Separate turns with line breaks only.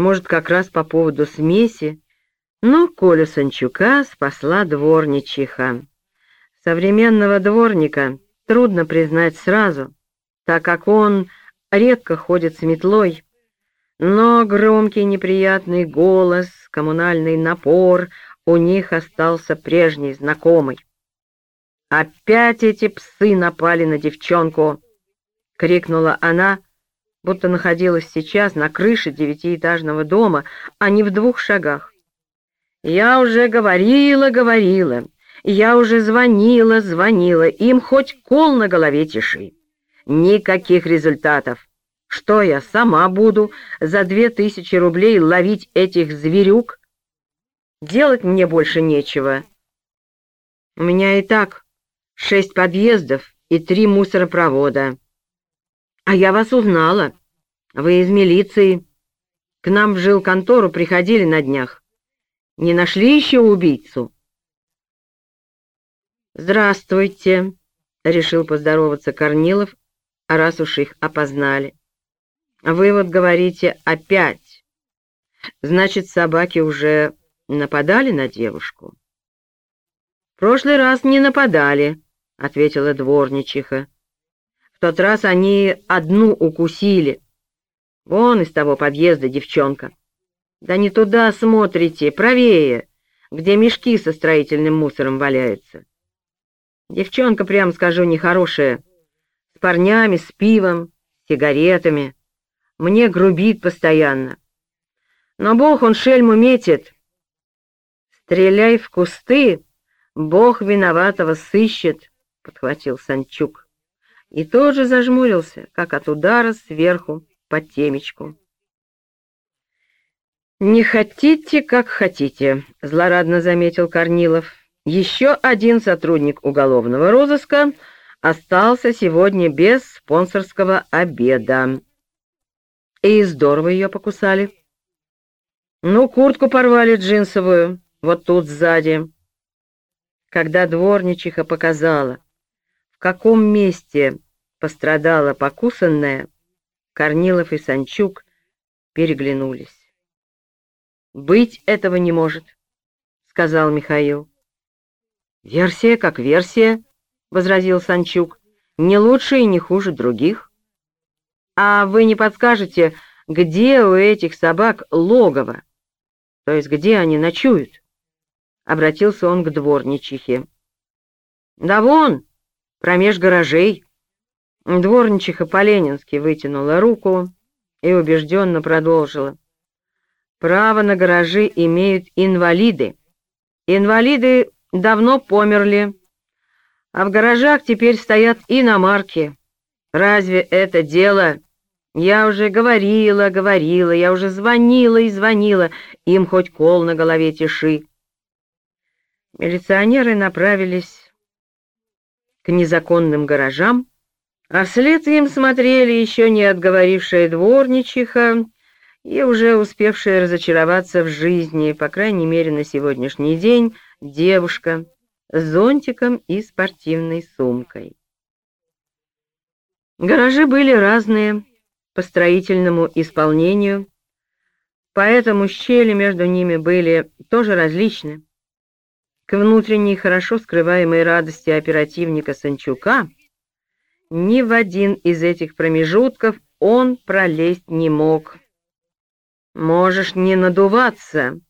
Может, как раз по поводу смеси, но Коля Санчука спасла дворничиха. Современного дворника трудно признать сразу, так как он редко ходит с метлой, но громкий неприятный голос, коммунальный напор у них остался прежний, знакомый. «Опять эти псы напали на девчонку!» — крикнула она, будто находилась сейчас на крыше девятиэтажного дома, а не в двух шагах. «Я уже говорила, говорила, я уже звонила, звонила, им хоть кол на голове тиши. Никаких результатов. Что я сама буду за две тысячи рублей ловить этих зверюк? Делать мне больше нечего. У меня и так шесть подъездов и три мусоропровода. А я вас узнала. Вы из милиции. К нам в жилконтору приходили на днях. Не нашли еще убийцу? «Здравствуйте», — решил поздороваться Корнилов, а раз уж их опознали. Вы вот говорите «опять». Значит, собаки уже нападали на девушку? В прошлый раз не нападали, — ответила дворничиха. Тот раз они одну укусили. Вон из того подъезда девчонка. Да не туда смотрите, правее, где мешки со строительным мусором валяются. Девчонка, прямо скажу, нехорошая. С парнями, с пивом, сигаретами мне грубит постоянно. Но Бог, он шельму метит. Стреляй в кусты, Бог виноватого сыщет, — подхватил Санчук. И тоже зажмурился, как от удара сверху по темечку. «Не хотите, как хотите», — злорадно заметил Корнилов. «Еще один сотрудник уголовного розыска остался сегодня без спонсорского обеда». И здорово ее покусали. Ну, куртку порвали джинсовую, вот тут сзади. Когда дворничиха показала, в каком месте пострадала покусанная, Корнилов и Санчук переглянулись. «Быть этого не может», — сказал Михаил. «Версия как версия», — возразил Санчук, — «не лучше и не хуже других». «А вы не подскажете, где у этих собак логово? То есть где они ночуют?» Обратился он к дворничихе. «Да вон, промеж гаражей». Дворничиха по-ленински вытянула руку и убежденно продолжила. «Право на гаражи имеют инвалиды. Инвалиды давно померли, а в гаражах теперь стоят иномарки. Разве это дело...» Я уже говорила, говорила, я уже звонила и звонила, им хоть кол на голове тиши. Милиционеры направились к незаконным гаражам, а вслед им смотрели еще не отговорившая дворничиха и уже успевшая разочароваться в жизни, по крайней мере на сегодняшний день, девушка с зонтиком и спортивной сумкой. Гаражи были разные, по строительному исполнению, поэтому щели между ними были тоже различны. К внутренней, хорошо скрываемой радости оперативника Санчука ни в один из этих промежутков он пролезть не мог. «Можешь не надуваться»,